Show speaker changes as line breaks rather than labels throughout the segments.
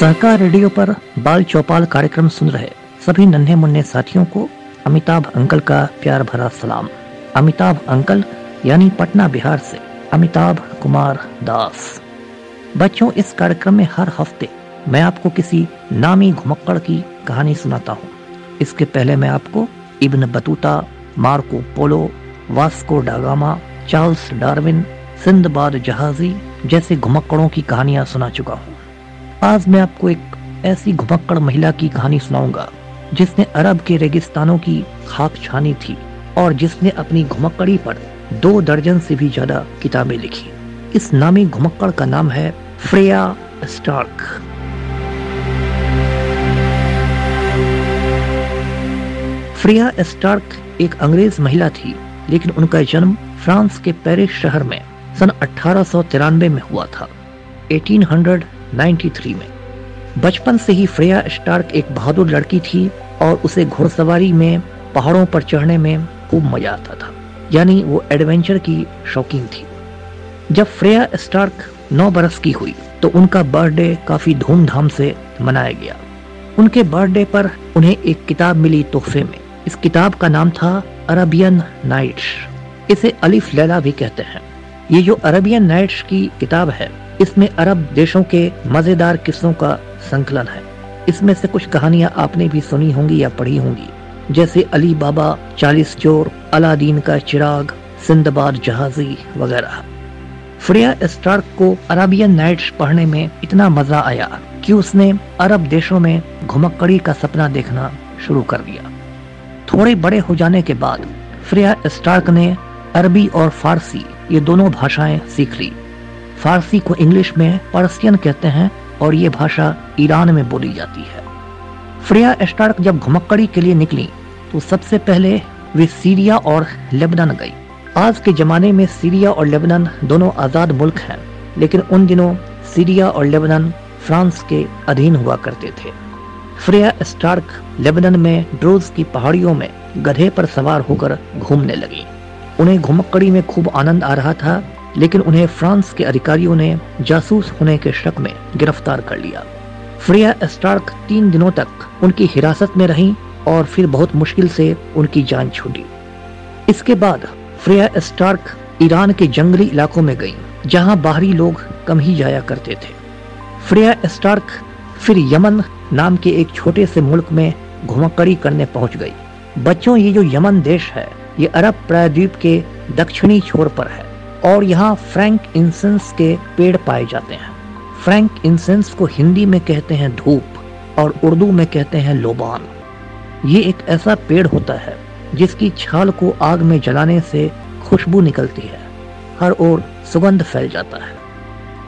सहकार radio पर बाल चौपाल कार्यक्रम सुन रहे सभी नन्हे मुन्ने साथियों को अमिताभ अंकल का प्यार भरा सलाम। अमिताभ अंकल, यानी पटना बिहार से अमिताभ कुमार दास। बच्चों, इस कार्यक्रम में हर हफ़्ते मैं आपको किसी नामी घुमक्कड़ की कहानी सुनाता हूँ। इसके पहले मैं आपको Ibn Battuta, Marco Polo, Vasco da Gama Charles Darwin Sindbad जहाजी जैसे घुमक्कड़ों की कहानियाँ सुना चुका हूँ। आज मैं आपको एक ऐसी घुमक्कड़ महिला की कहानी सुनाऊँगा, जिसने अरब के रेगिस्तानों की खाक छानी थी और जिसने अपनी घुमक्कड़ी पर दो दर्जन से भी ज़्यादा किताबें लिखी। इस नामी घुमक्कड़ का नाम है फ्रेया स्टार्क। फ्रेया स्टार्क एक अंग्रेज़ महिला थी, लेकिन उनका जन्म फ्रांस के पेरिस शहर में सन अठारह सौ तिरानबे में हुआ था। 1893 में। बचपन से ही फ्रेया स्टार्क एक बहादुर लड़की थी और उसे घुड़सवारी में, पहाड़ों पर चढ़ने में खूब मज़ा आता था। यानी वो एडवेंचर की शौकीन थी। जब फ्रेया स्टार्क नौ बरस की हुई तो उनका बर्थडे काफ़ी धूमधाम से मनाया गया। उनके बर्थडे पर उन्हें एक किताब मिली तोहफे में। इस किताब का नाम था अरबियन नाइट्स। इसे अलिफ लैला भी कहते हैं। ये जो अरबियन नाइट्स की किताब है इसमें अरब देशों के मज़ेदार किस्सों का संकलन है। इसमें से कुछ कहानियाँ आपने भी सुनी होंगी या पढ़ी होंगी। जैसे अली बाबा, चालीस चोर, अलादीन का चिराग सिंदबाद जहाजी वगैरह। फ्रिया स्टार्क को अरबियन नाइट्स पढ़ने में इतना मज़ा आया कि उसने अरब देशों में घुमक्कड़ी का सपना देखना शुरू कर दिया। थोड़े बड़े हो जाने के बाद, फ्रिया स्टार्क ने अरबी और फारसी ये दोनों भाषाएँ सीख ली। फारसी को इंग्लिश में पर्सियन कहते हैं और ये भाषा ईरान में बोली जाती है। फ्रिया स्टार्क जब घुमक्कड़ी के लिए निकली तो सबसे पहले वे सीरिया और लेबनान गई। आज के जमाने में सीरिया और लेबनान दोनों आज़ाद मुल्क हैं, लेकिन उन दिनों सीरिया और लेबनान फ्रांस के अधीन हुआ करते थे। फ्रेया स्टार्क लेबनान में ड्रोज की पहाड़ियों में गधे पर सवार होकर घूमने लगी। उन्हें घुमक्कड़ी में खूब आनंद आ रहा था लेकिन उन्हें फ्रांस के अधिकारियों ने जासूस होने के शक में गिरफ़्तार कर लिया। फ्रिया स्टार्क तीन दिनों तक उनकी हिरासत में रही और फिर बहुत मुश्किल से उनकी जान छूटी। इसके बाद फ्रिया स्टार्क ईरान के जंगली इलाकों में गई, जहाँ बाहरी लोग कम ही जाया करते थे। फ्रिया स्टार्क फिर यमन नाम के एक छोटे से मुल्क में घुमक्कड़ी करने पहुँच गई। बच्चों, ये जो यमन देश है, ये अरब प्रायद्वीप के दक्षिणी छोर पर है। और यहाँ फ्रैंक इंसेंस के पेड़ पाए जाते हैं। फ्रैंक इंसेंस को हिंदी में कहते हैं धूप और उर्दू में कहते हैं लोबान। ये एक ऐसा पेड़ होता है जिसकी छाल को आग में जलाने से खुशबू निकलती है। हर ओर सुगंध फैल जाता है।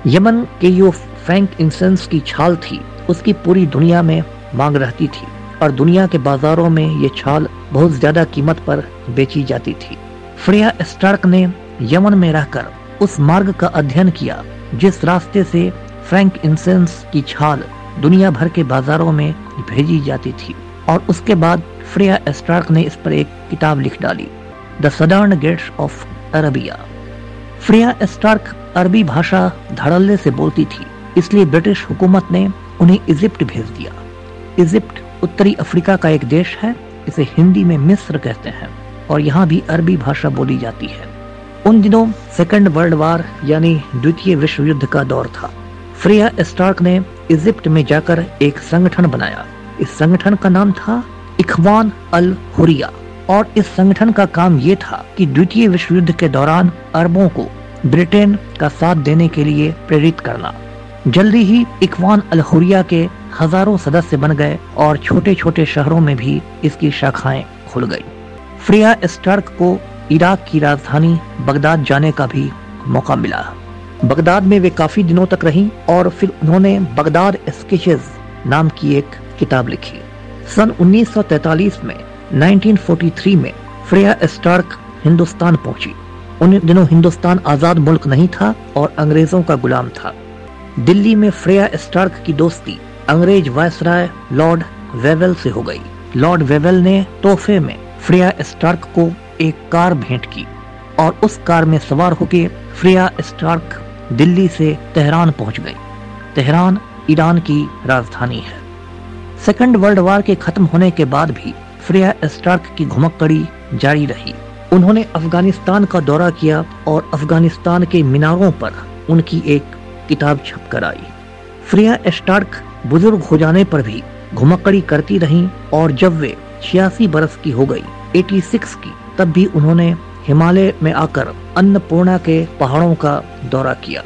यमन के जो फ्रैंक इंसेंस की छाल थी, उसकी पूरी दुनिया में मांग रहती थी और दुनिया के बाजारों में ये छाल बहुत ज़्यादा कीमत पर बेची जाती थी। फ्रेया स्टार्क ने यमन में रहकर उस मार्ग का अध्ययन किया, जिस रास्ते से फ्रैंक इंसेंस की छाल दुनिया भर के बाजारों में भेजी जाती थी। और उसके बाद फ्रिया स्टार्क ने इस पर एक किताब लिख डाली, the Southern Gates of Arabia. Freya Stark अरबी भाषा धड़ल्ले से बोलती थी, इसलिए ब्रिटिश हुकूमत ने उन्हें इजिप्ट भेज दिया। इजिप्ट उत्तरी अफ्रीका का एक देश है, इसे हिंदी में मिस्र कहते हैं, और यहाँ भी अरबी भाषा बोली जाती है। उन दिनों सेकेंड वर्ल्ड वार, यानी द्वितीय विश्व युद्ध का दौर था। फ्रिया स्टार्क ने इजिप्ट में जाकर एक संगठन बनाया। इस संगठन का नाम था इखवान अल हुरिया। और इस संगठन का काम ये था कि द्वितीय विश्व युद्ध के दौरान अरबों को ब्रिटेन का साथ देने के लिए प्रेरित करना। जल्दी ही इकवान अल हुरिया के हज़ारों सदस्य बन गए और छोटे छोटे शहरों में भी इसकी शाखाएँ खुल गई। फ्रिया स्टार्क को इराक की राजधानी बगदाद जाने का भी मौका मिला। बगदाद में वे काफ़ी दिनों तक रहीं और फिर उन्होंने बगदाद स्केचेस नाम की एक किताब लिखी। सन 1943 में 1943 में फ्रेया स्टार्क हिंदुस्तान पहुँची। उन दिनों हिंदुस्तान आज़ाद मुल्क नहीं था और अंग्रेज़ों का गुलाम था। दिल्ली में फ्रेया स्टार्क की दोस्ती अंग्रेज़ वायसराय लॉर्ड वेवेल से हो गई। लॉर्ड वेवेल ने तोहफे में फ्रेया स्टार्क को एक कार भेंट की और उस कार में सवार होकर फ्रिया स्टार्क दिल्ली से तेहरान पहुँच गई तेहरान ईरान की राजधानी है। सेकेंड वर्ल्ड वार के खत्म होने के बाद भी फ्रेया स्टार्क की घुमक्कड़ी जारी रही। उन्होंने अफ़गानिस्तान का दौरा किया और अफ़गानिस्तान के मीनारों पर उनकी एक किताब छप कर आई। फ्रिया स्टार्क बुज़ुर्ग हो जाने पर भी घुमक्कड़ी करती रहीं और जब वे छियासी बरस की हो गई 86 की तब भी उन्होंने हिमालय में आकर अन्नपूर्णा के पहाड़ों का दौरा किया।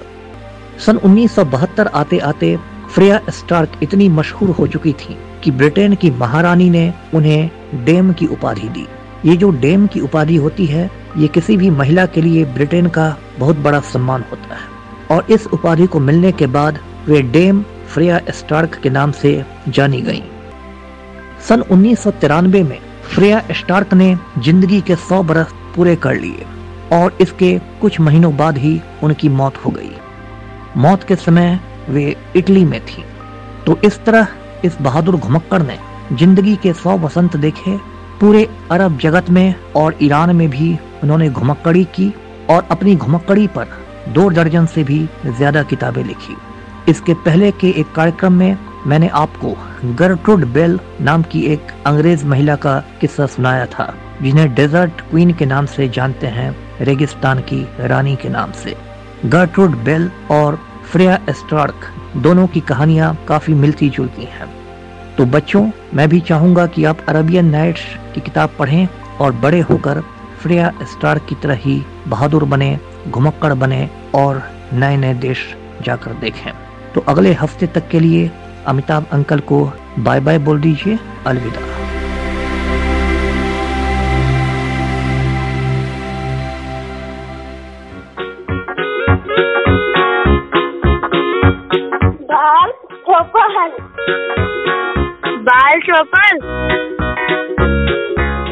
सन 1972 आते आते फ्रेया स्टार्क इतनी मशहूर हो चुकी थी कि ब्रिटेन की महारानी ने उन्हें डेम की उपाधि दी। ये जो डेम की उपाधि होती है, ये किसी भी महिला के लिए ब्रिटेन का बहुत बड़ा सम्मान होता है। और इस उपाधि को मिलने के बाद वे डेम फ्रेया स्टार्क के नाम से जानी गई। सन उन्नीस सौ तिरानबे में फ्रेया स्टार्क ने ज़िंदगी के सौ बरस पूरे कर लिए और इसके कुछ महीनों बाद ही उनकी मौत हो गई। मौत के समय वे इटली में थी। तो इस तरह इस बहादुर घुमक्कड़ ने ज़िंदगी के सौ वसंत देखे, पूरे अरब जगत में और ईरान में भी उन्होंने घुमक्कड़ी की और अपनी घुमक्कड़ी पर दो दर्जन से भी ज़्यादा किताबें लिखी। इसके पहले के एक कार्यक्रम में मैंने आपको गर्ट्रुड बेल नाम की एक अंग्रेज़ महिला का किस्सा सुनाया था, जिन्हें डेजर्ट क्वीन के नाम से जानते हैं, रेगिस्तान की रानी के नाम से। गर्ट्रुड बेल और फ्रेया स्टार्क दोनों की कहानियाँ काफ़ी मिलती जुलती हैं। तो बच्चों, मैं भी चाहूँगा कि आप अरबियन नाइट्स की किताब पढ़ें और बड़े होकर फ्रेया स्टार्क की तरह ही बहादुर बने, घुमक्कड़ बने और नए नए देश जाकर देखें। तो अगले हफ़्ते तक के लिए अमिताभ अंकल को बाय बाय बोल दीजिए अलविदा।
बाल चौपन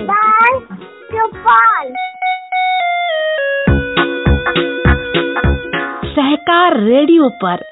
बाल चौपन
सहकार रेडियो पर।